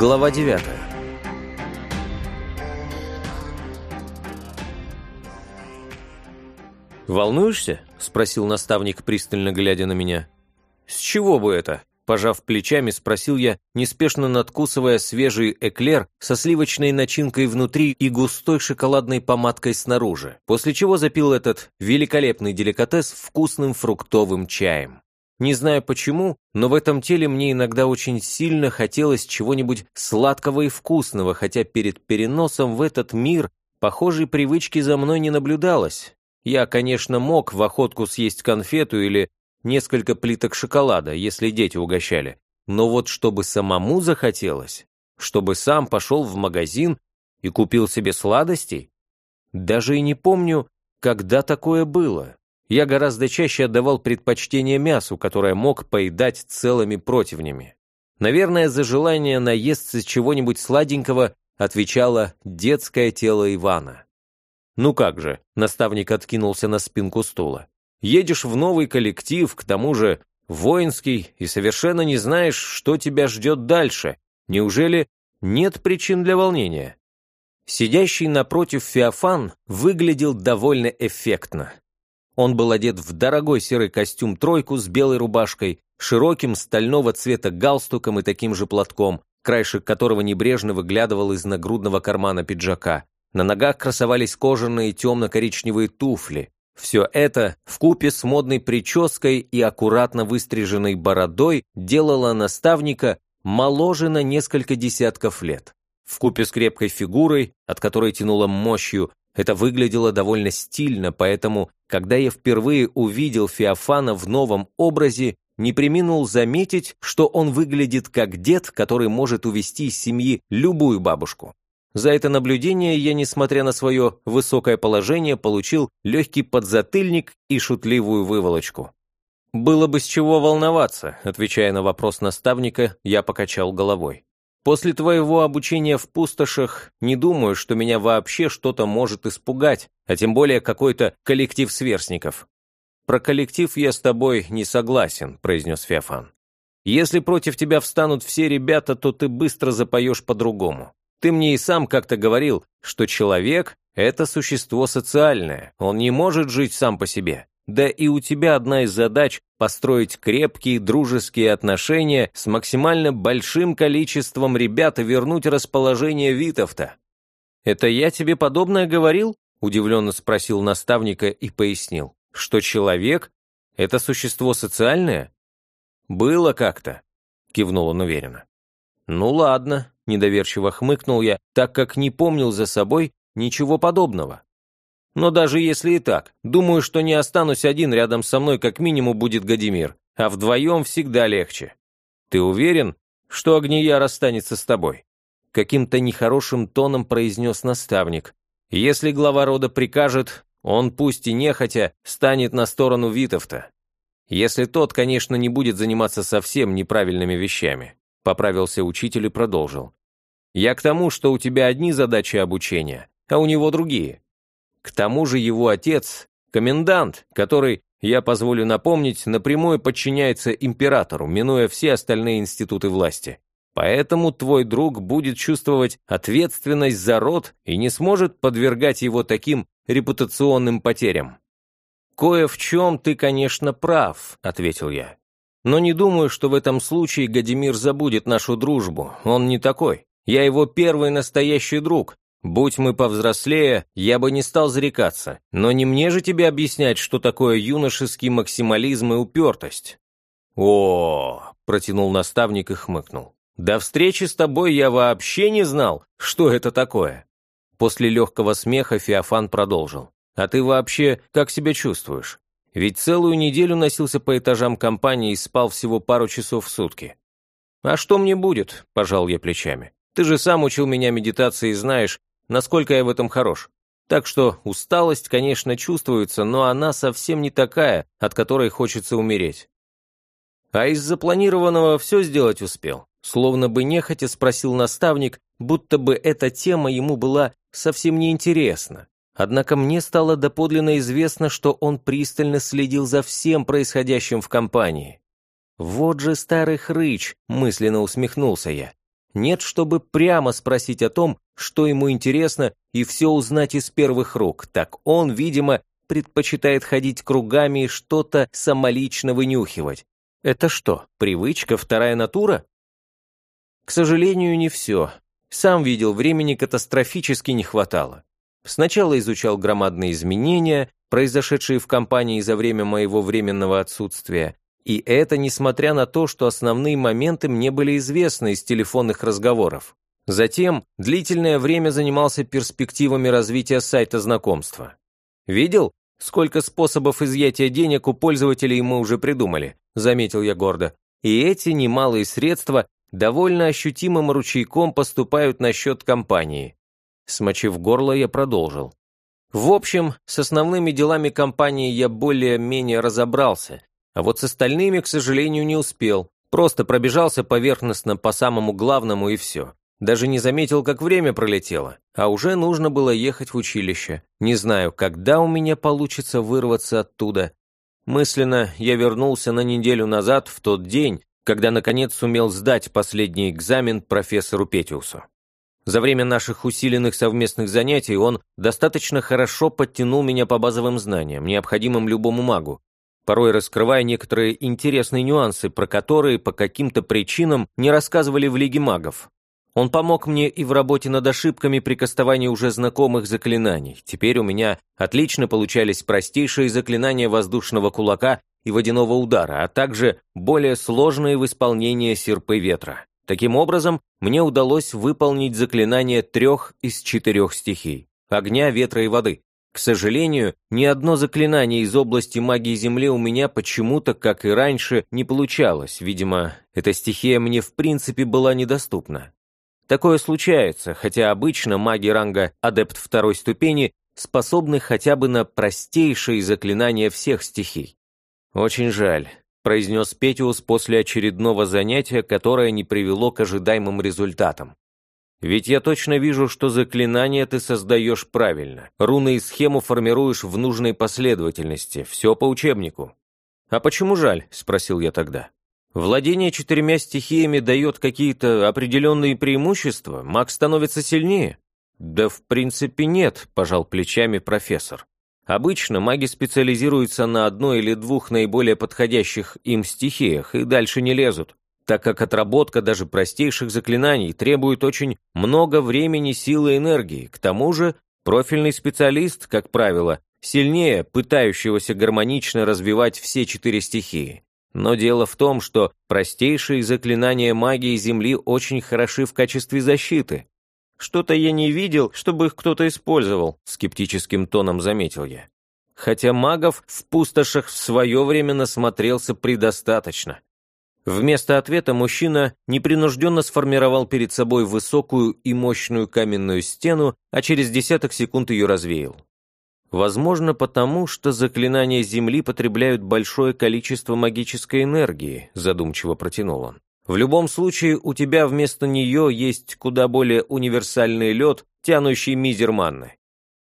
Глава 9 «Волнуешься?» — спросил наставник, пристально глядя на меня. «С чего бы это?» Пожав плечами, спросил я, неспешно надкусывая свежий эклер со сливочной начинкой внутри и густой шоколадной помадкой снаружи, после чего запил этот великолепный деликатес вкусным фруктовым чаем. Не знаю почему, но в этом теле мне иногда очень сильно хотелось чего-нибудь сладкого и вкусного, хотя перед переносом в этот мир похожей привычки за мной не наблюдалось. Я, конечно, мог в охотку съесть конфету или несколько плиток шоколада, если дети угощали. Но вот чтобы самому захотелось, чтобы сам пошел в магазин и купил себе сладостей, даже и не помню, когда такое было. Я гораздо чаще отдавал предпочтение мясу, которое мог поедать целыми противнями. Наверное, за желание наесться чего-нибудь сладенького отвечало детское тело Ивана. «Ну как же», — наставник откинулся на спинку стула. Едешь в новый коллектив, к тому же воинский, и совершенно не знаешь, что тебя ждет дальше. Неужели нет причин для волнения? Сидящий напротив Феофан выглядел довольно эффектно. Он был одет в дорогой серый костюм-тройку с белой рубашкой, широким стального цвета галстуком и таким же платком, краешек которого небрежно выглядывал из нагрудного кармана пиджака. На ногах красовались кожаные темно-коричневые туфли. Все это, вкупе с модной прической и аккуратно выстриженной бородой, делало наставника моложе на несколько десятков лет. Вкупе с крепкой фигурой, от которой тянуло мощью, это выглядело довольно стильно, поэтому, когда я впервые увидел Феофана в новом образе, не приминул заметить, что он выглядит как дед, который может увести из семьи любую бабушку. За это наблюдение я, несмотря на свое высокое положение, получил легкий подзатыльник и шутливую выволочку. «Было бы с чего волноваться», отвечая на вопрос наставника, я покачал головой. «После твоего обучения в пустошах не думаю, что меня вообще что-то может испугать, а тем более какой-то коллектив сверстников». «Про коллектив я с тобой не согласен», произнес Феофан. «Если против тебя встанут все ребята, то ты быстро запоешь по-другому. Ты мне и сам как-то говорил, что человек — это существо социальное, он не может жить сам по себе. Да и у тебя одна из задач — построить крепкие дружеские отношения с максимально большим количеством ребят и вернуть расположение Витовта. «Это я тебе подобное говорил?» — удивленно спросил наставника и пояснил, что человек — это существо социальное? «Было как-то», — кивнул он уверенно. «Ну ладно», — недоверчиво хмыкнул я, так как не помнил за собой ничего подобного. «Но даже если и так, думаю, что не останусь один рядом со мной, как минимум будет Гадимир, а вдвоем всегда легче. Ты уверен, что Агния расстанется с тобой?» Каким-то нехорошим тоном произнес наставник. «Если глава рода прикажет, он, пусть и нехотя, станет на сторону Витовта. Если тот, конечно, не будет заниматься совсем неправильными вещами. Поправился учитель и продолжил. «Я к тому, что у тебя одни задачи обучения, а у него другие. К тому же его отец – комендант, который, я позволю напомнить, напрямую подчиняется императору, минуя все остальные институты власти. Поэтому твой друг будет чувствовать ответственность за род и не сможет подвергать его таким репутационным потерям». «Кое в чем ты, конечно, прав», – ответил я. Но не думаю, что в этом случае Гадимир забудет нашу дружбу. Он не такой. Я его первый настоящий друг. Будь мы повзрослее, я бы не стал зарекаться. Но не мне же тебе объяснять, что такое юношеский максимализм и упертость. О, протянул наставник и хмыкнул. До встречи с тобой я вообще не знал, что это такое. После легкого смеха Феофан продолжил. А ты вообще как себя чувствуешь? Ведь целую неделю носился по этажам компании и спал всего пару часов в сутки. «А что мне будет?» – пожал я плечами. «Ты же сам учил меня медитации и знаешь, насколько я в этом хорош. Так что усталость, конечно, чувствуется, но она совсем не такая, от которой хочется умереть». А из запланированного все сделать успел. Словно бы нехотя спросил наставник, будто бы эта тема ему была совсем неинтересна. Однако мне стало доподлинно известно, что он пристально следил за всем происходящим в компании. «Вот же старый хрыч!» – мысленно усмехнулся я. Нет, чтобы прямо спросить о том, что ему интересно, и все узнать из первых рук. Так он, видимо, предпочитает ходить кругами и что-то самолично вынюхивать. Это что, привычка, вторая натура? К сожалению, не все. Сам видел, времени катастрофически не хватало. Сначала изучал громадные изменения, произошедшие в компании за время моего временного отсутствия, и это несмотря на то, что основные моменты мне были известны из телефонных разговоров. Затем длительное время занимался перспективами развития сайта знакомства. Видел, сколько способов изъятия денег у пользователей мы уже придумали, заметил я гордо. И эти немалые средства довольно ощутимым ручейком поступают на счет компании. Смочив горло, я продолжил. В общем, с основными делами компании я более-менее разобрался, а вот с остальными, к сожалению, не успел. Просто пробежался поверхностно по самому главному и все. Даже не заметил, как время пролетело, а уже нужно было ехать в училище. Не знаю, когда у меня получится вырваться оттуда. Мысленно я вернулся на неделю назад, в тот день, когда наконец сумел сдать последний экзамен профессору Петиусу. За время наших усиленных совместных занятий он достаточно хорошо подтянул меня по базовым знаниям, необходимым любому магу, порой раскрывая некоторые интересные нюансы, про которые по каким-то причинам не рассказывали в Лиге магов. Он помог мне и в работе над ошибками при кастовании уже знакомых заклинаний. Теперь у меня отлично получались простейшие заклинания воздушного кулака и водяного удара, а также более сложные в исполнении серпы ветра. Таким образом, мне удалось выполнить заклинание трех из четырех стихий – огня, ветра и воды. К сожалению, ни одно заклинание из области магии Земли у меня почему-то, как и раньше, не получалось. Видимо, эта стихия мне в принципе была недоступна. Такое случается, хотя обычно маги ранга адепт второй ступени способны хотя бы на простейшие заклинания всех стихий. Очень жаль произнес Петиус после очередного занятия, которое не привело к ожидаемым результатам. Ведь я точно вижу, что заклинание ты создаешь правильно. Руны и схему формируешь в нужной последовательности, все по учебнику. А почему жаль? Спросил я тогда. Владение четырьмя стихиями дает какие-то определенные преимущества, маг становится сильнее. Да в принципе нет, пожал плечами профессор. Обычно маги специализируются на одной или двух наиболее подходящих им стихиях и дальше не лезут, так как отработка даже простейших заклинаний требует очень много времени, силы и энергии. К тому же профильный специалист, как правило, сильнее пытающегося гармонично развивать все четыре стихии. Но дело в том, что простейшие заклинания магии Земли очень хороши в качестве защиты, «Что-то я не видел, чтобы их кто-то использовал», — скептическим тоном заметил я. Хотя магов в пустошах в свое время насмотрелся предостаточно. Вместо ответа мужчина непринужденно сформировал перед собой высокую и мощную каменную стену, а через десяток секунд ее развеял. Возможно, потому что заклинания Земли потребляют большое количество магической энергии, задумчиво протянул он. В любом случае, у тебя вместо нее есть куда более универсальный лед, тянущий мизер манны.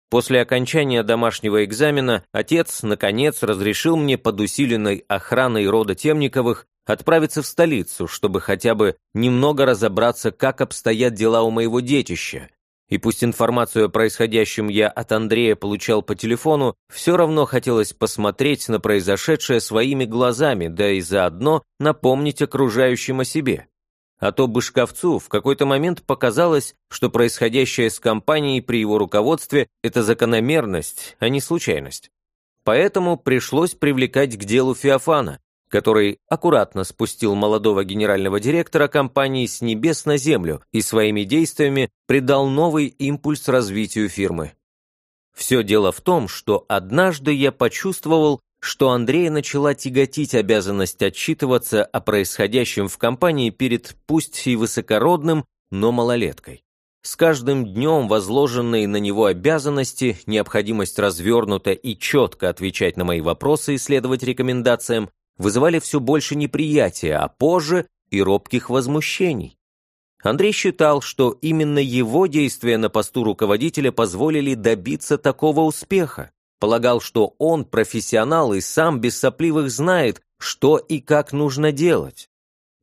После окончания домашнего экзамена отец, наконец, разрешил мне под усиленной охраной рода Темниковых отправиться в столицу, чтобы хотя бы немного разобраться, как обстоят дела у моего детища, и пусть информацию о происходящем я от Андрея получал по телефону, все равно хотелось посмотреть на произошедшее своими глазами, да и заодно напомнить окружающим о себе. А то Бышковцу в какой-то момент показалось, что происходящее с компанией при его руководстве – это закономерность, а не случайность. Поэтому пришлось привлекать к делу Феофана, который аккуратно спустил молодого генерального директора компании с небес на землю и своими действиями придал новый импульс развитию фирмы. Все дело в том, что однажды я почувствовал, что Андрея начала тяготить обязанность отчитываться о происходящем в компании перед пусть и высокородным, но малолеткой. С каждым днем возложенные на него обязанности, необходимость развернуто и четко отвечать на мои вопросы и следовать рекомендациям, вызывали все больше неприятия, а позже и робких возмущений. Андрей считал, что именно его действия на посту руководителя позволили добиться такого успеха. Полагал, что он профессионал и сам без сопливых знает, что и как нужно делать.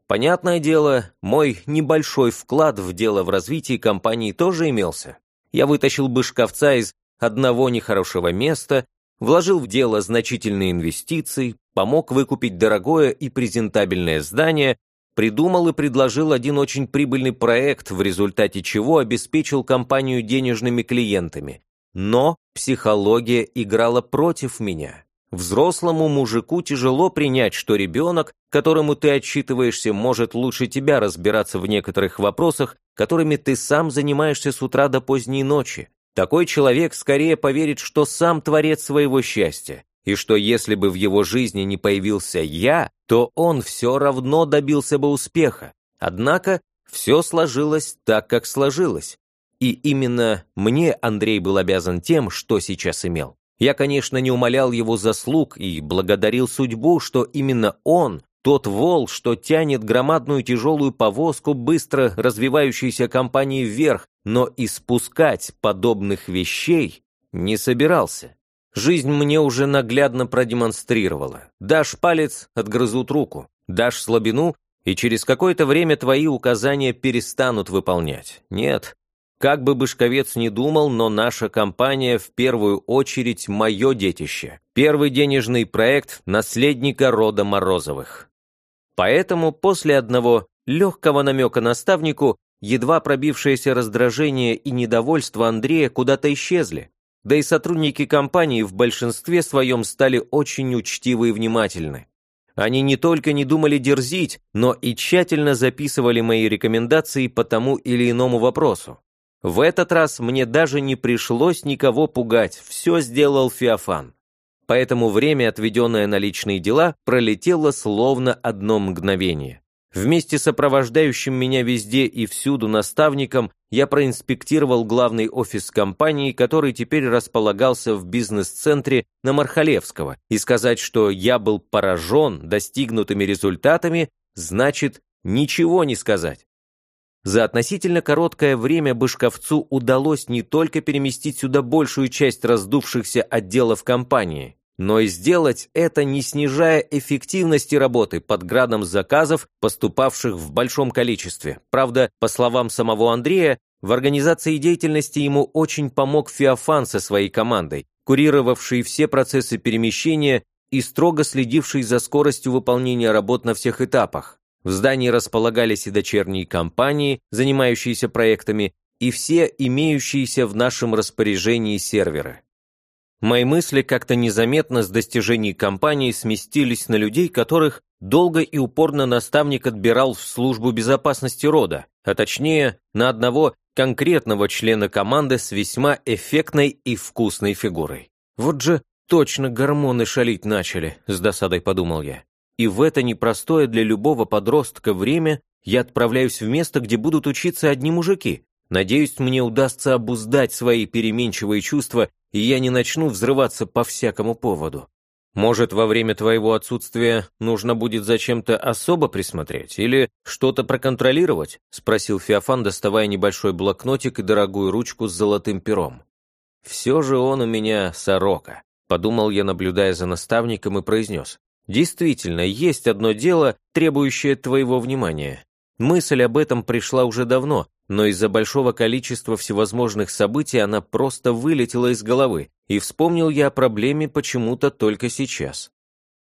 Понятное дело, мой небольшой вклад в дело в развитии компании тоже имелся. Я вытащил бышковца из одного нехорошего места, вложил в дело значительные инвестиции, помог выкупить дорогое и презентабельное здание, придумал и предложил один очень прибыльный проект, в результате чего обеспечил компанию денежными клиентами. Но психология играла против меня. Взрослому мужику тяжело принять, что ребенок, которому ты отчитываешься, может лучше тебя разбираться в некоторых вопросах, которыми ты сам занимаешься с утра до поздней ночи. Такой человек скорее поверит, что сам творец своего счастья, и что если бы в его жизни не появился я, то он все равно добился бы успеха. Однако все сложилось так, как сложилось. И именно мне Андрей был обязан тем, что сейчас имел. Я, конечно, не умолял его заслуг и благодарил судьбу, что именно он, тот вол, что тянет громадную тяжелую повозку быстро развивающейся компании вверх, но испускать подобных вещей не собирался. Жизнь мне уже наглядно продемонстрировала. Дашь палец – отгрызут руку. Дашь слабину – и через какое-то время твои указания перестанут выполнять. Нет, как бы Бышковец ни думал, но наша компания в первую очередь мое детище. Первый денежный проект наследника рода Морозовых. Поэтому после одного легкого намека наставнику едва пробившееся раздражение и недовольство Андрея куда-то исчезли. Да и сотрудники компании в большинстве своем стали очень учтивы и внимательны. Они не только не думали дерзить, но и тщательно записывали мои рекомендации по тому или иному вопросу. В этот раз мне даже не пришлось никого пугать, все сделал Феофан. Поэтому время, отведенное на личные дела, пролетело словно одно мгновение. Вместе с сопровождающим меня везде и всюду наставником я проинспектировал главный офис компании, который теперь располагался в бизнес-центре на Мархалевского, и сказать, что я был поражен достигнутыми результатами, значит ничего не сказать. За относительно короткое время Бышковцу удалось не только переместить сюда большую часть раздувшихся отделов компании, но и сделать это, не снижая эффективности работы под градом заказов, поступавших в большом количестве. Правда, по словам самого Андрея, в организации деятельности ему очень помог Феофан со своей командой, курировавший все процессы перемещения и строго следивший за скоростью выполнения работ на всех этапах. В здании располагались и дочерние компании, занимающиеся проектами, и все имеющиеся в нашем распоряжении серверы. Мои мысли как-то незаметно с достижений компании сместились на людей, которых долго и упорно наставник отбирал в службу безопасности рода, а точнее, на одного конкретного члена команды с весьма эффектной и вкусной фигурой. Вот же точно гормоны шалить начали, с досадой подумал я и в это непростое для любого подростка время я отправляюсь в место, где будут учиться одни мужики. Надеюсь, мне удастся обуздать свои переменчивые чувства, и я не начну взрываться по всякому поводу. Может, во время твоего отсутствия нужно будет зачем-то особо присмотреть или что-то проконтролировать?» — спросил Феофан, доставая небольшой блокнотик и дорогую ручку с золотым пером. «Все же он у меня сорока», — подумал я, наблюдая за наставником, и произнес. Действительно, есть одно дело, требующее твоего внимания. Мысль об этом пришла уже давно, но из-за большого количества всевозможных событий она просто вылетела из головы, и вспомнил я о проблеме почему-то только сейчас.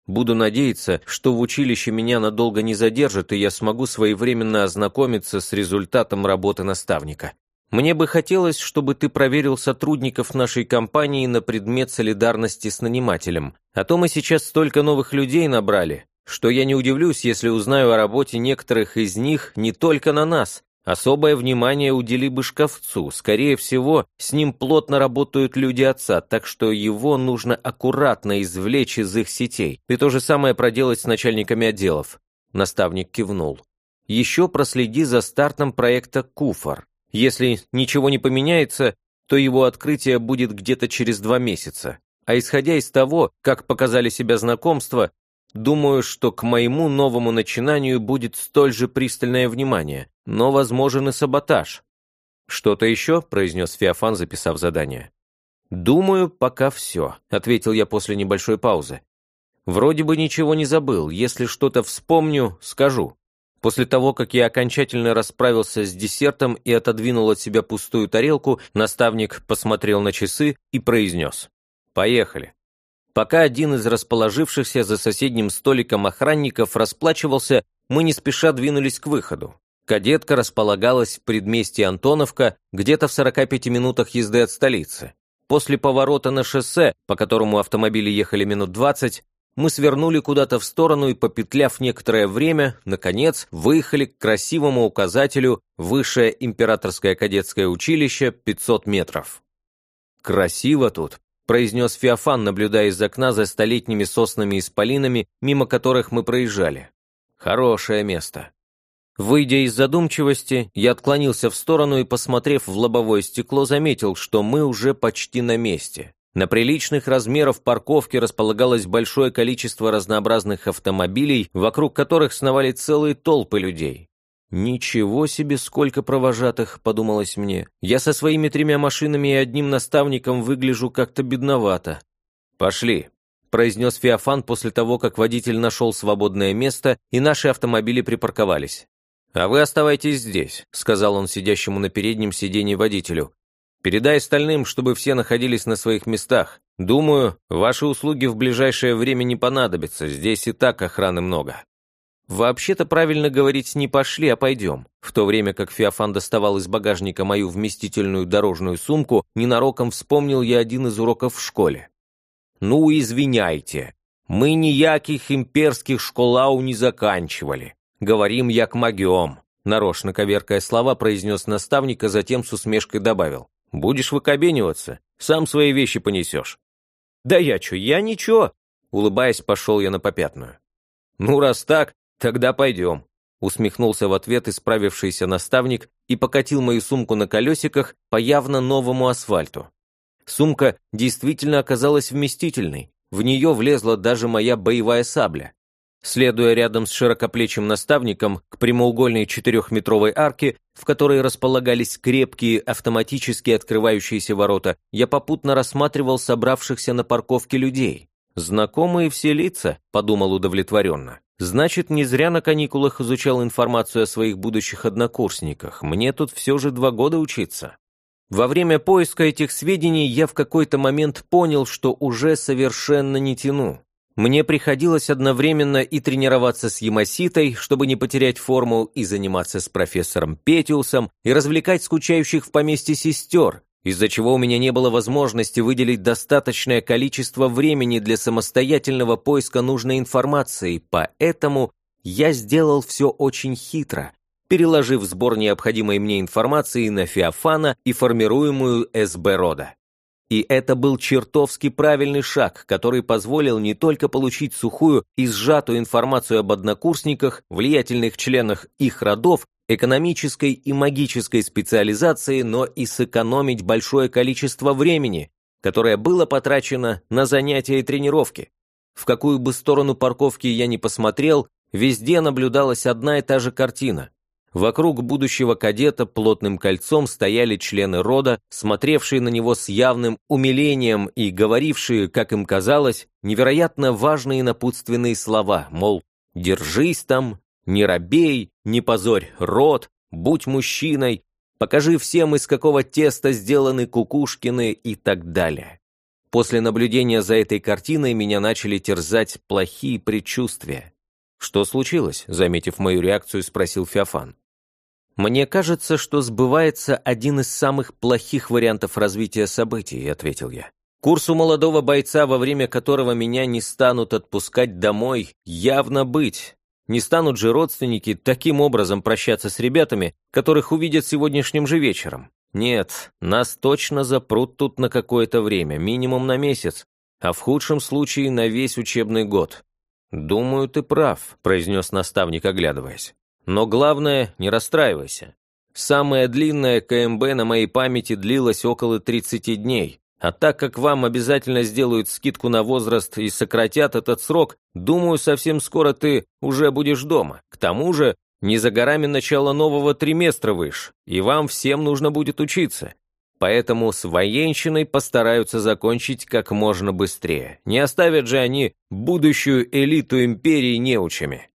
Буду надеяться, что в училище меня надолго не задержат, и я смогу своевременно ознакомиться с результатом работы наставника. Мне бы хотелось, чтобы ты проверил сотрудников нашей компании на предмет солидарности с нанимателем. А то мы сейчас столько новых людей набрали, что я не удивлюсь, если узнаю о работе некоторых из них не только на нас. Особое внимание удели бы шкафцу. Скорее всего, с ним плотно работают люди отца, так что его нужно аккуратно извлечь из их сетей. И то же самое проделать с начальниками отделов. Наставник кивнул. Еще проследи за стартом проекта «Куфар». Если ничего не поменяется, то его открытие будет где-то через два месяца. А исходя из того, как показали себя знакомства, думаю, что к моему новому начинанию будет столь же пристальное внимание, но возможен и саботаж. «Что-то еще?» – произнес Феофан, записав задание. «Думаю, пока все», – ответил я после небольшой паузы. «Вроде бы ничего не забыл. Если что-то вспомню, скажу». После того, как я окончательно расправился с десертом и отодвинул от себя пустую тарелку, наставник посмотрел на часы и произнес «Поехали». Пока один из расположившихся за соседним столиком охранников расплачивался, мы не спеша двинулись к выходу. Кадетка располагалась в предместье Антоновка, где-то в 45 минутах езды от столицы. После поворота на шоссе, по которому автомобили ехали минут 20, мы свернули куда-то в сторону и, попетляв некоторое время, наконец, выехали к красивому указателю «Высшее императорское кадетское училище, 500 метров». «Красиво тут», – произнес Феофан, наблюдая из окна за столетними соснами и исполинами, мимо которых мы проезжали. «Хорошее место». Выйдя из задумчивости, я отклонился в сторону и, посмотрев в лобовое стекло, заметил, что мы уже почти на месте. На приличных размеров парковке располагалось большое количество разнообразных автомобилей, вокруг которых сновали целые толпы людей. «Ничего себе, сколько провожатых!» – подумалось мне. «Я со своими тремя машинами и одним наставником выгляжу как-то бедновато». «Пошли», – произнес Феофан после того, как водитель нашел свободное место, и наши автомобили припарковались. «А вы оставайтесь здесь», – сказал он сидящему на переднем сиденье водителю. Передай остальным, чтобы все находились на своих местах. Думаю, ваши услуги в ближайшее время не понадобятся, здесь и так охраны много». Вообще-то правильно говорить не пошли, а пойдем. В то время как Феофан доставал из багажника мою вместительную дорожную сумку, ненароком вспомнил я один из уроков в школе. «Ну, извиняйте, мы ніяких имперских школау не заканчивали. Говорим як могем», нарочно коверкая слова, произнес наставник, а затем с усмешкой добавил. Будешь выкобениваться, сам свои вещи понесешь». «Да я чё, я ничего!» Улыбаясь, пошел я на попятную. «Ну, раз так, тогда пойдем», усмехнулся в ответ исправившийся наставник и покатил мою сумку на колесиках по явно новому асфальту. Сумка действительно оказалась вместительной, в нее влезла даже моя боевая сабля. Следуя рядом с широкоплечим наставником к прямоугольной четырехметровой арке, в которой располагались крепкие автоматически открывающиеся ворота, я попутно рассматривал собравшихся на парковке людей. «Знакомые все лица», — подумал удовлетворенно. «Значит, не зря на каникулах изучал информацию о своих будущих однокурсниках. Мне тут все же два года учиться». Во время поиска этих сведений я в какой-то момент понял, что уже совершенно не тяну. Мне приходилось одновременно и тренироваться с Ямаситой, чтобы не потерять форму, и заниматься с профессором Петиусом, и развлекать скучающих в поместье сестер, из-за чего у меня не было возможности выделить достаточное количество времени для самостоятельного поиска нужной информации, поэтому я сделал все очень хитро, переложив сбор необходимой мне информации на Феофана и формируемую СБ рода. И это был чертовски правильный шаг, который позволил не только получить сухую и сжатую информацию об однокурсниках, влиятельных членах их родов, экономической и магической специализации, но и сэкономить большое количество времени, которое было потрачено на занятия и тренировки. В какую бы сторону парковки я ни посмотрел, везде наблюдалась одна и та же картина. Вокруг будущего кадета плотным кольцом стояли члены рода, смотревшие на него с явным умилением и говорившие, как им казалось, невероятно важные напутственные слова, мол, «держись там», «не робей», «не позорь род», «будь мужчиной», «покажи всем, из какого теста сделаны кукушкины» и так далее. После наблюдения за этой картиной меня начали терзать плохие предчувствия. «Что случилось?» – заметив мою реакцию, спросил Феофан. «Мне кажется, что сбывается один из самых плохих вариантов развития событий», — ответил я. «Курсу молодого бойца, во время которого меня не станут отпускать домой, явно быть. Не станут же родственники таким образом прощаться с ребятами, которых увидят сегодняшним же вечером. Нет, нас точно запрут тут на какое-то время, минимум на месяц, а в худшем случае на весь учебный год». «Думаю, ты прав», — произнес наставник, оглядываясь. Но главное, не расстраивайся. Самая длинная КМБ на моей памяти длилась около 30 дней, а так как вам обязательно сделают скидку на возраст и сократят этот срок, думаю, совсем скоро ты уже будешь дома. К тому же, не за горами начало нового триместра выш, и вам всем нужно будет учиться. Поэтому с военщиной постараются закончить как можно быстрее. Не оставят же они будущую элиту империи неучами.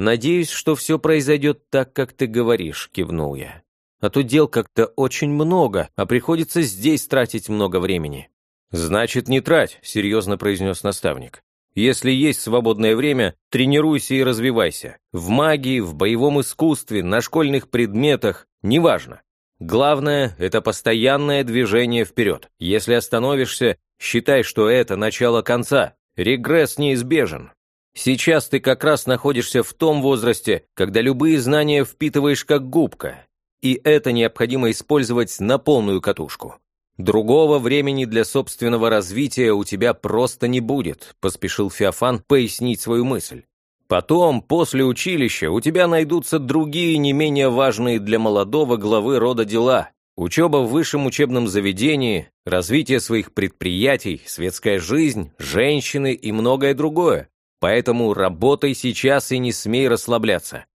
«Надеюсь, что все произойдет так, как ты говоришь», — кивнул я. «А то дел как-то очень много, а приходится здесь тратить много времени». «Значит, не трать», — серьезно произнес наставник. «Если есть свободное время, тренируйся и развивайся. В магии, в боевом искусстве, на школьных предметах, неважно. Главное – это постоянное движение вперед. Если остановишься, считай, что это начало конца. Регресс неизбежен. Сейчас ты как раз находишься в том возрасте, когда любые знания впитываешь как губка. И это необходимо использовать на полную катушку. «Другого времени для собственного развития у тебя просто не будет», поспешил Феофан пояснить свою мысль. «Потом, после училища, у тебя найдутся другие не менее важные для молодого главы рода дела. Учеба в высшем учебном заведении, развитие своих предприятий, светская жизнь, женщины и многое другое. Поэтому работай сейчас и не смей расслабляться».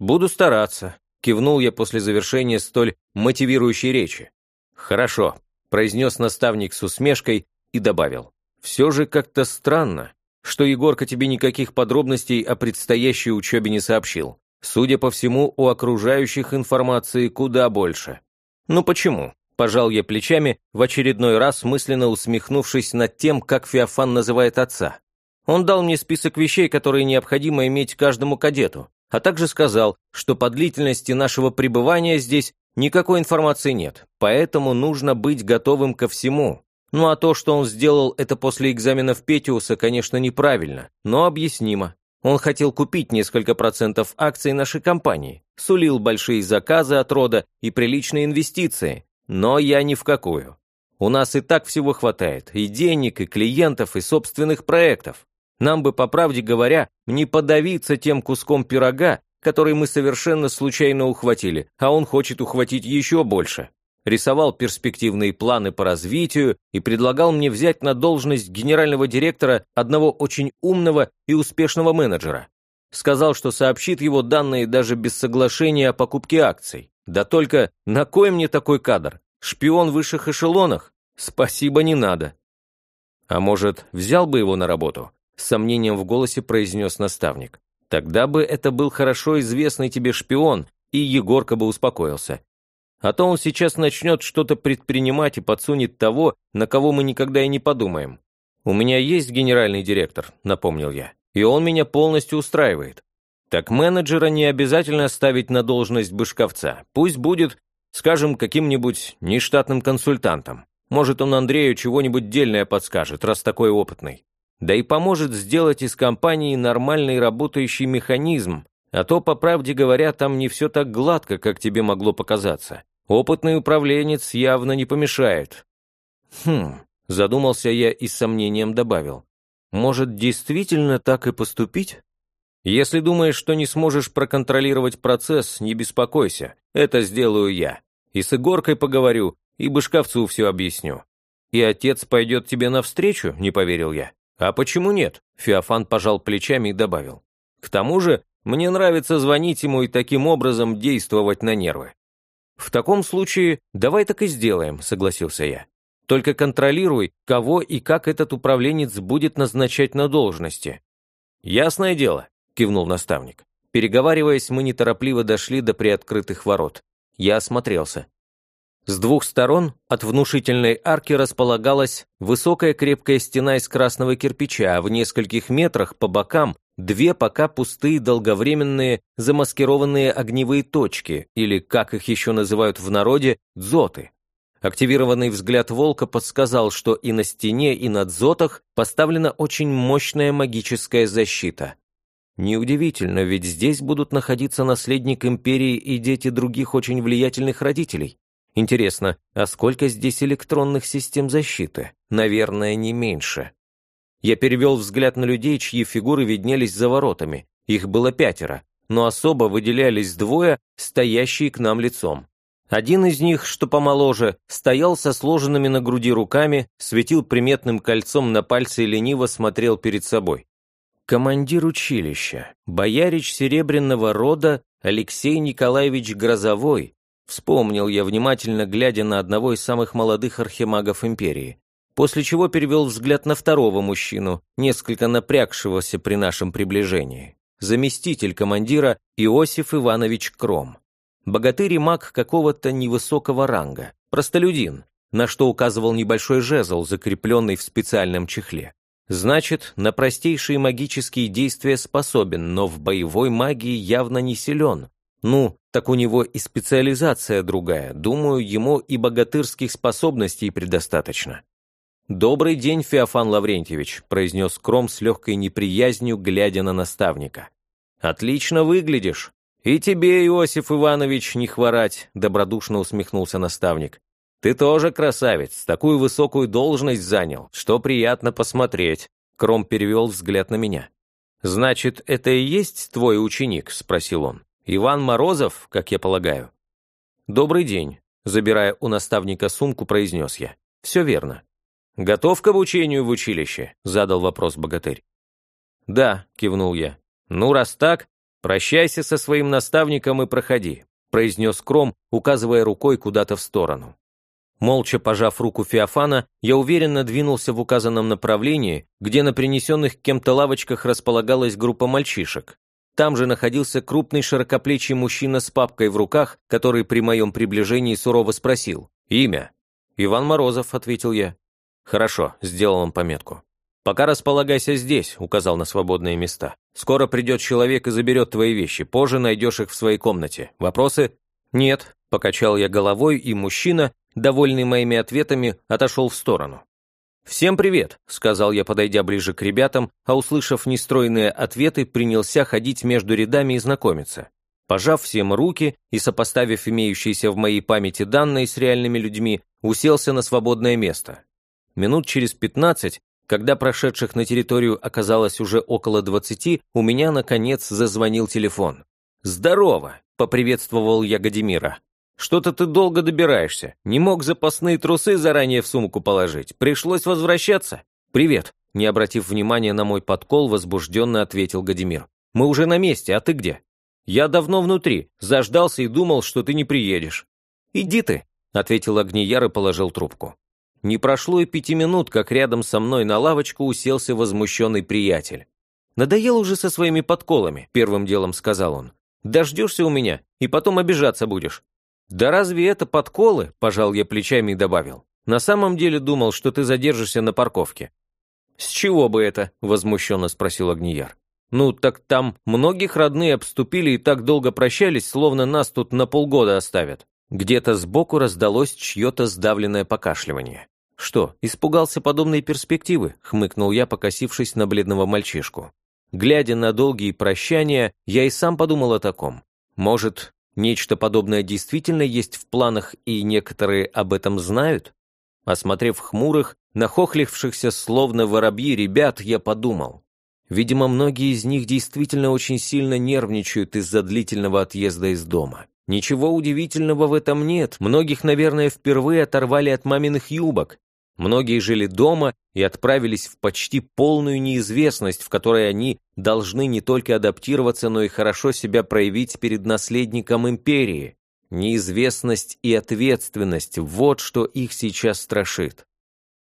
«Буду стараться», – кивнул я после завершения столь мотивирующей речи. «Хорошо, произнес наставник с усмешкой и добавил. «Все же как-то странно, что Егорка тебе никаких подробностей о предстоящей учебе не сообщил. Судя по всему, у окружающих информации куда больше». «Ну почему?» – пожал я плечами, в очередной раз мысленно усмехнувшись над тем, как Феофан называет отца. Он дал мне список вещей, которые необходимо иметь каждому кадету, а также сказал, что по длительности нашего пребывания здесь Никакой информации нет, поэтому нужно быть готовым ко всему. Ну а то, что он сделал это после экзаменов Петиуса, конечно, неправильно, но объяснимо. Он хотел купить несколько процентов акций нашей компании, сулил большие заказы от рода и приличные инвестиции, но я ни в какую. У нас и так всего хватает, и денег, и клиентов, и собственных проектов. Нам бы, по правде говоря, не подавиться тем куском пирога, который мы совершенно случайно ухватили, а он хочет ухватить еще больше. Рисовал перспективные планы по развитию и предлагал мне взять на должность генерального директора одного очень умного и успешного менеджера. Сказал, что сообщит его данные даже без соглашения о покупке акций. Да только на кой мне такой кадр? Шпион в высших эшелонах? Спасибо, не надо. А может, взял бы его на работу? С сомнением в голосе произнес наставник. Тогда бы это был хорошо известный тебе шпион, и Егорка бы успокоился. А то он сейчас начнет что-то предпринимать и подсунет того, на кого мы никогда и не подумаем. У меня есть генеральный директор, напомнил я, и он меня полностью устраивает. Так менеджера не обязательно ставить на должность бышковца. Пусть будет, скажем, каким-нибудь нештатным консультантом. Может, он Андрею чего-нибудь дельное подскажет, раз такой опытный да и поможет сделать из компании нормальный работающий механизм, а то, по правде говоря, там не все так гладко, как тебе могло показаться. Опытный управленец явно не помешает. Хм, задумался я и с сомнением добавил. Может, действительно так и поступить? Если думаешь, что не сможешь проконтролировать процесс, не беспокойся, это сделаю я. И с Игоркой поговорю, и Бышковцу все объясню. И отец пойдет тебе навстречу, не поверил я. «А почему нет?» – Феофан пожал плечами и добавил. «К тому же, мне нравится звонить ему и таким образом действовать на нервы». «В таком случае давай так и сделаем», – согласился я. «Только контролируй, кого и как этот управленец будет назначать на должности». «Ясное дело», – кивнул наставник. Переговариваясь, мы неторопливо дошли до приоткрытых ворот. Я осмотрелся. С двух сторон от внушительной арки располагалась высокая крепкая стена из красного кирпича, а в нескольких метрах по бокам две пока пустые долговременные замаскированные огневые точки, или, как их еще называют в народе, дзоты. Активированный взгляд волка подсказал, что и на стене, и на дзотах поставлена очень мощная магическая защита. Неудивительно, ведь здесь будут находиться наследник империи и дети других очень влиятельных родителей. Интересно, а сколько здесь электронных систем защиты? Наверное, не меньше. Я перевел взгляд на людей, чьи фигуры виднелись за воротами. Их было пятеро, но особо выделялись двое, стоящие к нам лицом. Один из них, что помоложе, стоял со сложенными на груди руками, светил приметным кольцом на пальце и лениво смотрел перед собой. Командир училища, боярич Серебряного рода Алексей Николаевич Грозовой, Вспомнил я, внимательно глядя на одного из самых молодых архимагов империи. После чего перевел взгляд на второго мужчину, несколько напрягшегося при нашем приближении. заместитель командира Иосиф Иванович Кром. Богатырь и маг какого-то невысокого ранга, простолюдин, на что указывал небольшой жезл, закрепленный в специальном чехле. Значит, на простейшие магические действия способен, но в боевой магии явно не силен. Ну, так у него и специализация другая. Думаю, ему и богатырских способностей предостаточно. «Добрый день, Феофан Лаврентьевич», – произнес Кром с легкой неприязнью, глядя на наставника. «Отлично выглядишь. И тебе, Иосиф Иванович, не хворать», – добродушно усмехнулся наставник. «Ты тоже красавец, такую высокую должность занял, что приятно посмотреть». Кром перевел взгляд на меня. «Значит, это и есть твой ученик?» – спросил он. «Иван Морозов, как я полагаю?» «Добрый день», – забирая у наставника сумку, произнес я. «Все верно». «Готов к обучению в училище?» – задал вопрос богатырь. «Да», – кивнул я. «Ну, раз так, прощайся со своим наставником и проходи», – произнес Кром, указывая рукой куда-то в сторону. Молча пожав руку Феофана, я уверенно двинулся в указанном направлении, где на принесенных кем-то лавочках располагалась группа мальчишек. Там же находился крупный широкоплечий мужчина с папкой в руках, который при моем приближении сурово спросил «Имя?» «Иван Морозов», — ответил я. «Хорошо», — сделал он пометку. «Пока располагайся здесь», — указал на свободные места. «Скоро придет человек и заберет твои вещи, позже найдешь их в своей комнате. Вопросы?» «Нет», — покачал я головой, и мужчина, довольный моими ответами, отошел в сторону. «Всем привет», — сказал я, подойдя ближе к ребятам, а услышав нестройные ответы, принялся ходить между рядами и знакомиться. Пожав всем руки и сопоставив имеющиеся в моей памяти данные с реальными людьми, уселся на свободное место. Минут через пятнадцать, когда прошедших на территорию оказалось уже около двадцати, у меня, наконец, зазвонил телефон. «Здорово!» — поприветствовал я Гадимира. Что-то ты долго добираешься. Не мог запасные трусы заранее в сумку положить. Пришлось возвращаться. Привет. Не обратив внимания на мой подкол, возбужденно ответил Гадимир. Мы уже на месте, а ты где? Я давно внутри. Заждался и думал, что ты не приедешь. Иди ты, ответил Огнияр и положил трубку. Не прошло и пяти минут, как рядом со мной на лавочку уселся возмущенный приятель. «Надоел уже со своими подколами», — первым делом сказал он. «Дождешься у меня, и потом обижаться будешь. «Да разве это подколы?» – пожал я плечами и добавил. «На самом деле думал, что ты задержишься на парковке». «С чего бы это?» – возмущенно спросил Огнияр. «Ну, так там многих родные обступили и так долго прощались, словно нас тут на полгода оставят». Где-то сбоку раздалось чье-то сдавленное покашливание. «Что, испугался подобной перспективы?» – хмыкнул я, покосившись на бледного мальчишку. Глядя на долгие прощания, я и сам подумал о таком. Может, Нечто подобное действительно есть в планах, и некоторые об этом знают? Осмотрев хмурых, нахохлившихся словно воробьи ребят, я подумал. Видимо, многие из них действительно очень сильно нервничают из-за длительного отъезда из дома. Ничего удивительного в этом нет, многих, наверное, впервые оторвали от маминых юбок, Многие жили дома и отправились в почти полную неизвестность, в которой они должны не только адаптироваться, но и хорошо себя проявить перед наследником империи. Неизвестность и ответственность – вот что их сейчас страшит.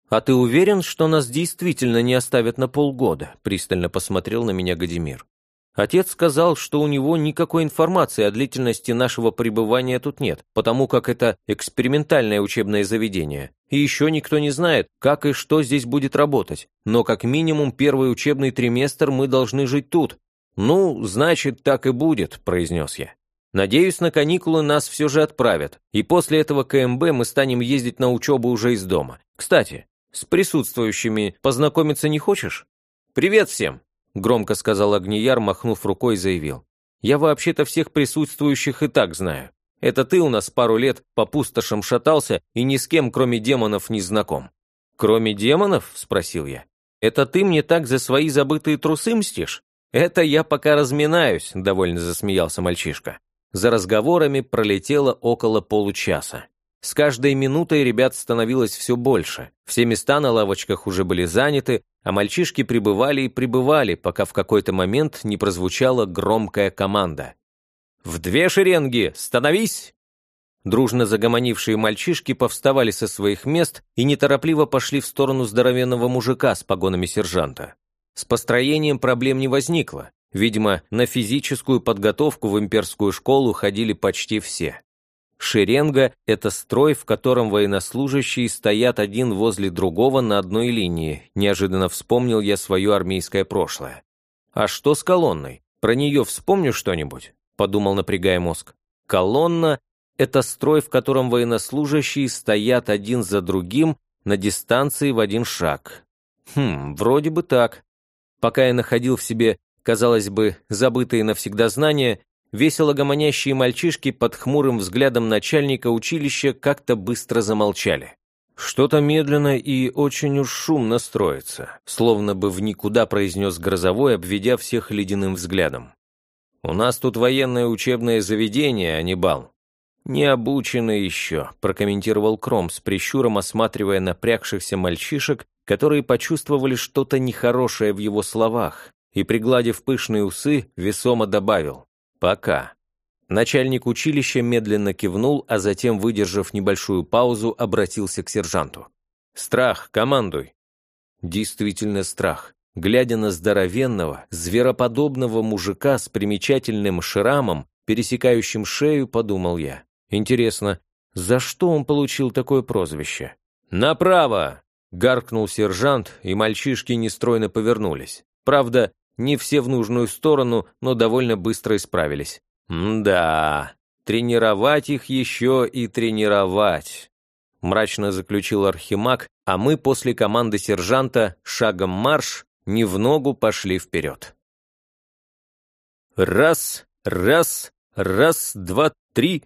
«А ты уверен, что нас действительно не оставят на полгода?» – пристально посмотрел на меня Гадимир. Отец сказал, что у него никакой информации о длительности нашего пребывания тут нет, потому как это экспериментальное учебное заведение. И еще никто не знает, как и что здесь будет работать. Но как минимум первый учебный триместр мы должны жить тут. «Ну, значит, так и будет», – произнес я. «Надеюсь, на каникулы нас все же отправят, и после этого КМБ мы станем ездить на учебу уже из дома. Кстати, с присутствующими познакомиться не хочешь? Привет всем!» Громко сказал Огнияр, махнув рукой, заявил. «Я вообще-то всех присутствующих и так знаю. Это ты у нас пару лет по пустошам шатался и ни с кем, кроме демонов, не знаком». «Кроме демонов?» – спросил я. «Это ты мне так за свои забытые трусы мстишь?» «Это я пока разминаюсь», – довольно засмеялся мальчишка. За разговорами пролетело около получаса. С каждой минутой ребят становилось все больше. Все места на лавочках уже были заняты, а мальчишки прибывали и прибывали, пока в какой-то момент не прозвучала громкая команда. «В две шеренги! Становись!» Дружно загомонившие мальчишки повставали со своих мест и неторопливо пошли в сторону здоровенного мужика с погонами сержанта. С построением проблем не возникло. Видимо, на физическую подготовку в имперскую школу ходили почти все. Шеренга – это строй, в котором военнослужащие стоят один возле другого на одной линии. Неожиданно вспомнил я свое армейское прошлое. А что с колонной? Про нее вспомню что-нибудь? Подумал, напрягая мозг. Колонна – это строй, в котором военнослужащие стоят один за другим на дистанции в один шаг. Хм, вроде бы так. Пока я находил в себе казалось бы, забытые навсегда знания, весело гомонящие мальчишки под хмурым взглядом начальника училища как-то быстро замолчали. Что-то медленно и очень уж шумно строится, словно бы в никуда произнес Грозовой, обведя всех ледяным взглядом. «У нас тут военное учебное заведение, а не бал». «Не обучено еще», – прокомментировал Кром с прищуром, осматривая напрягшихся мальчишек, которые почувствовали что-то нехорошее в его словах, и, пригладив пышные усы, весомо добавил «Пока». Начальник училища медленно кивнул, а затем, выдержав небольшую паузу, обратился к сержанту. «Страх, командуй!» Действительно страх. Глядя на здоровенного, звероподобного мужика с примечательным шрамом, пересекающим шею, подумал я. Интересно, за что он получил такое прозвище? «Направо!» — гаркнул сержант, и мальчишки нестройно повернулись. Правда, не все в нужную сторону, но довольно быстро исправились. «Да, тренировать их еще и тренировать», мрачно заключил Архимаг, а мы после команды сержанта «Шагом марш» не в ногу пошли вперед. «Раз, раз, раз, два, три»,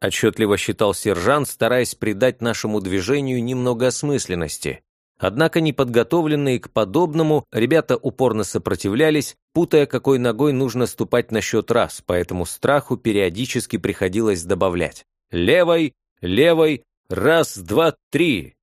отчетливо считал сержант, стараясь придать нашему движению немного осмысленности. Однако неподготовленные к подобному, ребята упорно сопротивлялись, путая, какой ногой нужно ступать на счет раз, поэтому страху периодически приходилось добавлять «левой, левой, раз, два, три».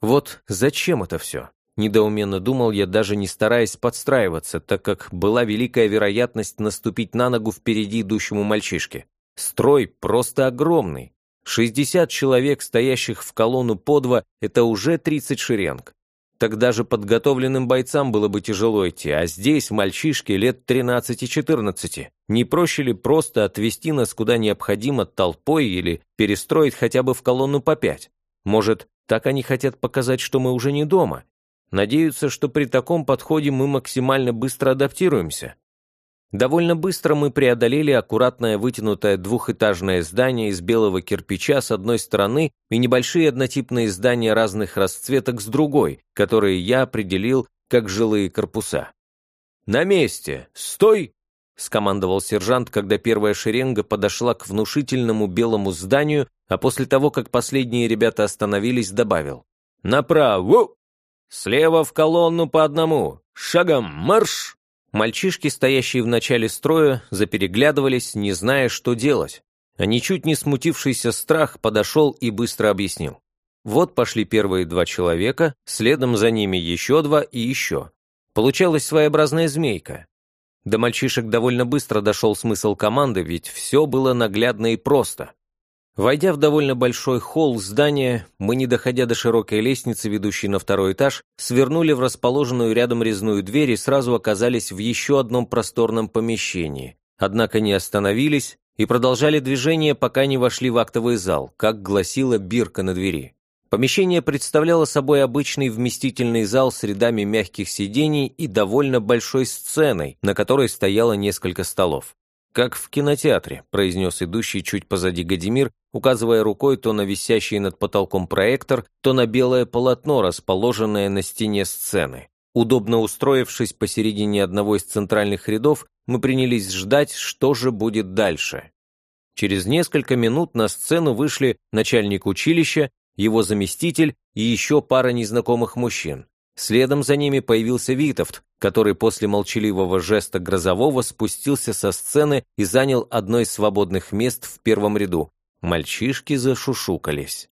Вот зачем это все? Недоуменно думал я, даже не стараясь подстраиваться, так как была великая вероятность наступить на ногу впереди идущему мальчишке. Строй просто огромный. 60 человек, стоящих в колонну по два, это уже 30 шеренг. Тогда же подготовленным бойцам было бы тяжело идти, а здесь мальчишки лет 13-14. Не проще ли просто отвести нас куда необходимо толпой или перестроить хотя бы в колонну по пять? Может, так они хотят показать, что мы уже не дома? Надеются, что при таком подходе мы максимально быстро адаптируемся. Довольно быстро мы преодолели аккуратное вытянутое двухэтажное здание из белого кирпича с одной стороны и небольшие однотипные здания разных расцветок с другой, которые я определил как жилые корпуса. «На месте! Стой!» — скомандовал сержант, когда первая шеренга подошла к внушительному белому зданию, а после того, как последние ребята остановились, добавил. «Направо! Слева в колонну по одному! Шагом марш!» Мальчишки, стоящие в начале строя, запереглядывались, не зная, что делать. А ничуть не смутившийся страх подошел и быстро объяснил. Вот пошли первые два человека, следом за ними еще два и еще. Получалась своеобразная змейка. До мальчишек довольно быстро дошел смысл команды, ведь все было наглядно и просто. Войдя в довольно большой холл здания, мы, не доходя до широкой лестницы, ведущей на второй этаж, свернули в расположенную рядом резную дверь и сразу оказались в еще одном просторном помещении. Однако не остановились и продолжали движение, пока не вошли в актовый зал, как гласила бирка на двери. Помещение представляло собой обычный вместительный зал с рядами мягких сидений и довольно большой сценой, на которой стояло несколько столов. «Как в кинотеатре», – произнес идущий чуть позади Гадимир, указывая рукой то на висящий над потолком проектор, то на белое полотно, расположенное на стене сцены. Удобно устроившись посередине одного из центральных рядов, мы принялись ждать, что же будет дальше. Через несколько минут на сцену вышли начальник училища, его заместитель и еще пара незнакомых мужчин. Следом за ними появился Витовт, который после молчаливого жеста Грозового спустился со сцены и занял одно из свободных мест в первом ряду. Мальчишки зашушукались.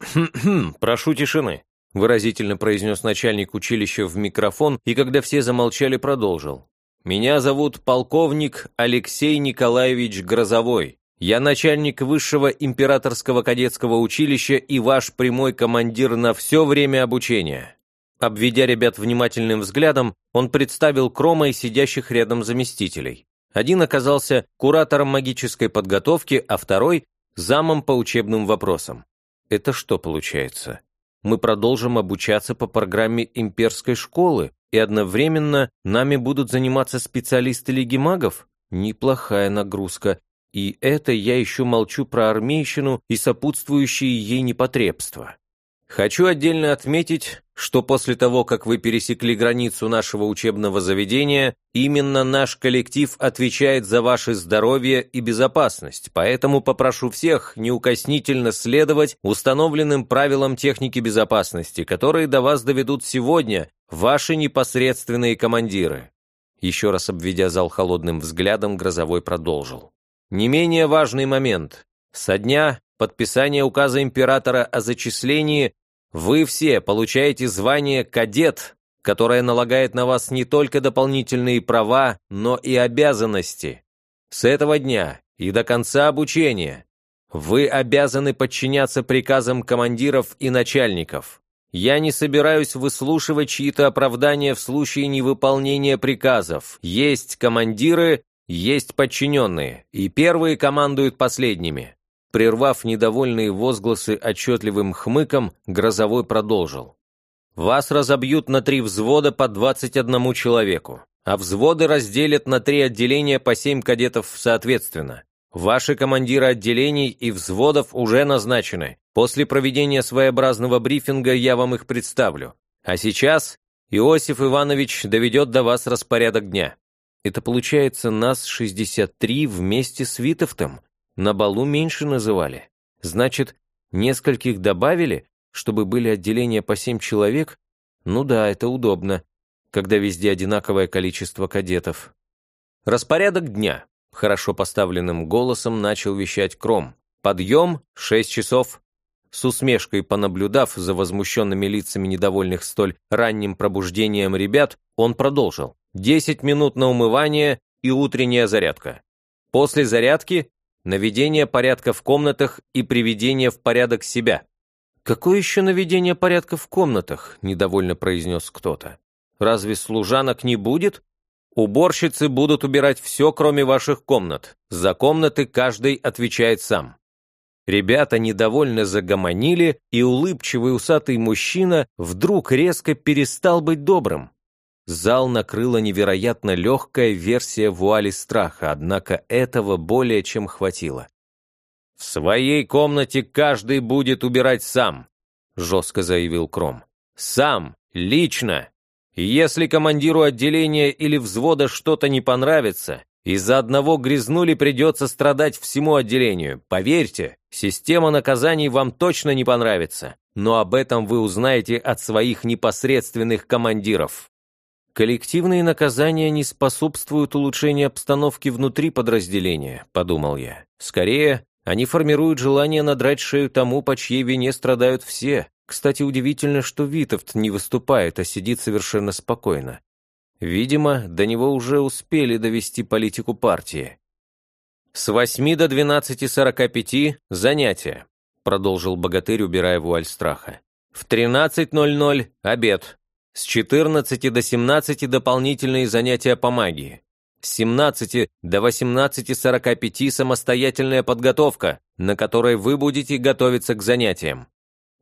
«Хм-хм, прошу тишины», — выразительно произнес начальник училища в микрофон, и когда все замолчали, продолжил. «Меня зовут полковник Алексей Николаевич Грозовой. Я начальник высшего императорского кадетского училища и ваш прямой командир на все время обучения. Обведя ребят внимательным взглядом, он представил Крома и сидящих рядом заместителей. Один оказался куратором магической подготовки, а второй – замом по учебным вопросам. Это что получается? Мы продолжим обучаться по программе имперской школы, и одновременно нами будут заниматься специалисты Лиги магов? Неплохая нагрузка. И это я еще молчу про армейщину и сопутствующие ей непотребства. Хочу отдельно отметить, что после того, как вы пересекли границу нашего учебного заведения, именно наш коллектив отвечает за ваше здоровье и безопасность, поэтому попрошу всех неукоснительно следовать установленным правилам техники безопасности, которые до вас доведут сегодня ваши непосредственные командиры. Еще раз обведя зал холодным взглядом, Грозовой продолжил. Не менее важный момент. Со дня подписания указа императора о зачислении вы все получаете звание «кадет», которое налагает на вас не только дополнительные права, но и обязанности. С этого дня и до конца обучения вы обязаны подчиняться приказам командиров и начальников. Я не собираюсь выслушивать чьи-то оправдания в случае невыполнения приказов. Есть командиры, есть подчиненные, и первые командуют последними. Прервав недовольные возгласы отчетливым хмыком, Грозовой продолжил. «Вас разобьют на три взвода по 21 человеку, а взводы разделят на три отделения по семь кадетов соответственно. Ваши командиры отделений и взводов уже назначены. После проведения своеобразного брифинга я вам их представлю. А сейчас Иосиф Иванович доведет до вас распорядок дня. Это получается нас 63 вместе с Витовтом, на балу меньше называли. Значит, нескольких добавили, чтобы были отделения по семь человек? Ну да, это удобно, когда везде одинаковое количество кадетов. Распорядок дня. Хорошо поставленным голосом начал вещать Кром. Подъем — шесть часов. С усмешкой понаблюдав за возмущенными лицами недовольных столь ранним пробуждением ребят, он продолжил. Десять минут на умывание и утренняя зарядка. После зарядки наведение порядка в комнатах и приведение в порядок себя. «Какое еще наведение порядка в комнатах?» – недовольно произнес кто-то. «Разве служанок не будет? Уборщицы будут убирать все, кроме ваших комнат. За комнаты каждый отвечает сам». Ребята недовольно загомонили, и улыбчивый усатый мужчина вдруг резко перестал быть добрым. Зал накрыла невероятно легкая версия вуали страха, однако этого более чем хватило. «В своей комнате каждый будет убирать сам», — жестко заявил Кром. «Сам, лично. Если командиру отделения или взвода что-то не понравится, из-за одного грязнули придется страдать всему отделению. Поверьте, система наказаний вам точно не понравится, но об этом вы узнаете от своих непосредственных командиров». «Коллективные наказания не способствуют улучшению обстановки внутри подразделения», — подумал я. «Скорее, они формируют желание надрать шею тому, по чьей вине страдают все. Кстати, удивительно, что Витовт не выступает, а сидит совершенно спокойно. Видимо, до него уже успели довести политику партии. «С 8 до 12.45 занятия», — продолжил богатырь, убирая вуаль страха. «В 13.00 обед. С 14 до 17 дополнительные занятия по магии. С 17 до 18.45 самостоятельная подготовка, на которой вы будете готовиться к занятиям.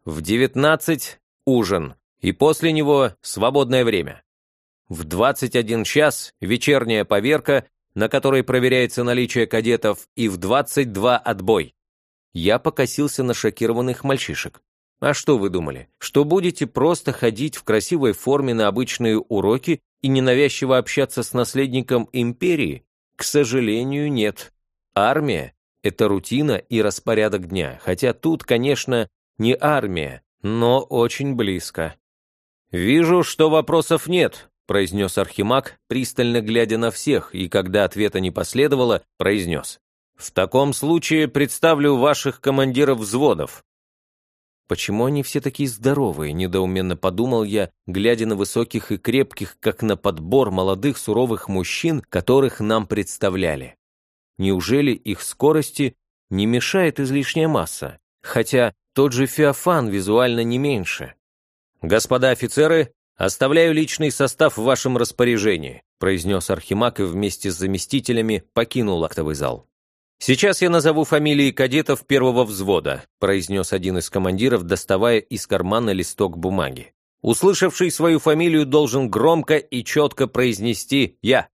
В 19 ужин, и после него свободное время. В 21 час вечерняя поверка, на которой проверяется наличие кадетов, и в 22 отбой. Я покосился на шокированных мальчишек. А что вы думали, что будете просто ходить в красивой форме на обычные уроки и ненавязчиво общаться с наследником империи? К сожалению, нет. Армия – это рутина и распорядок дня, хотя тут, конечно, не армия, но очень близко. «Вижу, что вопросов нет», – произнес Архимаг, пристально глядя на всех, и когда ответа не последовало, произнес. «В таком случае представлю ваших командиров взводов. Почему они все такие здоровые, недоуменно подумал я, глядя на высоких и крепких, как на подбор молодых суровых мужчин, которых нам представляли. Неужели их скорости не мешает излишняя масса? Хотя тот же Феофан визуально не меньше. «Господа офицеры, «Оставляю личный состав в вашем распоряжении», произнес Архимаг и вместе с заместителями покинул актовый зал. «Сейчас я назову фамилии кадетов первого взвода», произнес один из командиров, доставая из кармана листок бумаги. Услышавший свою фамилию должен громко и четко произнести «Я».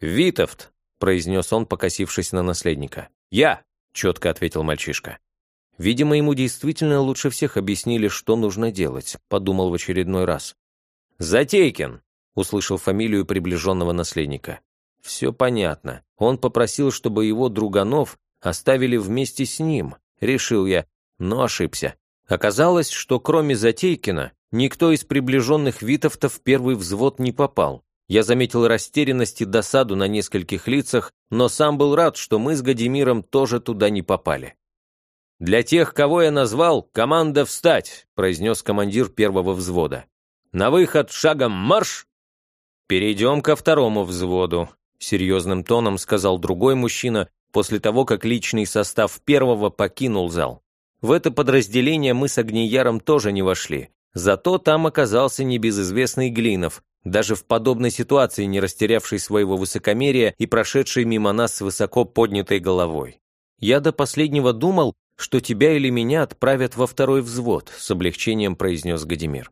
«Витовт», произнес он, покосившись на наследника. «Я», четко ответил мальчишка. Видимо, ему действительно лучше всех объяснили, что нужно делать, подумал в очередной раз. «Затейкин!» — услышал фамилию приближенного наследника. «Все понятно. Он попросил, чтобы его друганов оставили вместе с ним», — решил я, но ошибся. Оказалось, что кроме Затейкина, никто из приближенных Витовтов в первый взвод не попал. Я заметил растерянность и досаду на нескольких лицах, но сам был рад, что мы с Гадимиром тоже туда не попали. «Для тех, кого я назвал, команда «Встать», — произнес командир первого взвода. На выход шагом марш!» «Перейдем ко второму взводу», — серьезным тоном сказал другой мужчина после того, как личный состав первого покинул зал. В это подразделение мы с Огнеяром тоже не вошли. Зато там оказался небезызвестный Глинов, даже в подобной ситуации не растерявший своего высокомерия и прошедший мимо нас с высоко поднятой головой. «Я до последнего думал, что тебя или меня отправят во второй взвод», с облегчением произнес Гадимир.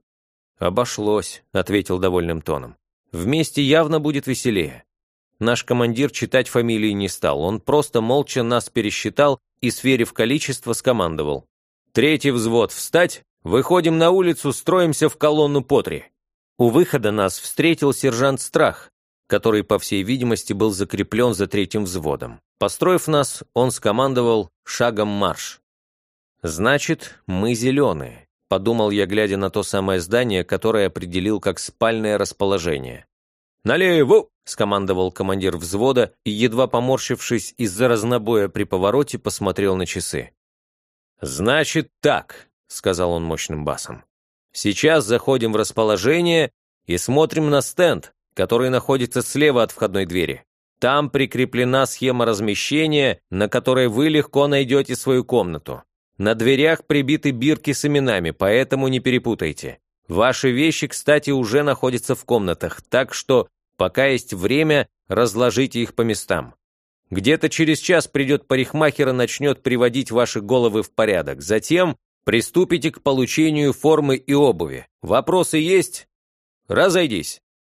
«Обошлось», — ответил довольным тоном. «Вместе явно будет веселее». Наш командир читать фамилии не стал, он просто молча нас пересчитал и, сверив количество, скомандовал. «Третий взвод, встать! Выходим на улицу, строимся в колонну по три». У выхода нас встретил сержант Страх, который, по всей видимости, был закреплен за третьим взводом. Построив нас, он скомандовал «шагом марш». «Значит, мы зеленые». Подумал я, глядя на то самое здание, которое определил как спальное расположение. «Налево!» — скомандовал командир взвода и, едва поморщившись из-за разнобоя при повороте, посмотрел на часы. «Значит так», — сказал он мощным басом. «Сейчас заходим в расположение и смотрим на стенд, который находится слева от входной двери. Там прикреплена схема размещения, на которой вы легко найдете свою комнату. На дверях прибиты бирки с именами, поэтому не перепутайте. Ваши вещи, кстати, уже находятся в комнатах, так что, пока есть время, разложите их по местам. Где-то через час придет парикмахер и начнет приводить ваши головы в порядок. Затем приступите к получению формы и обуви. Вопросы есть? Разойдись.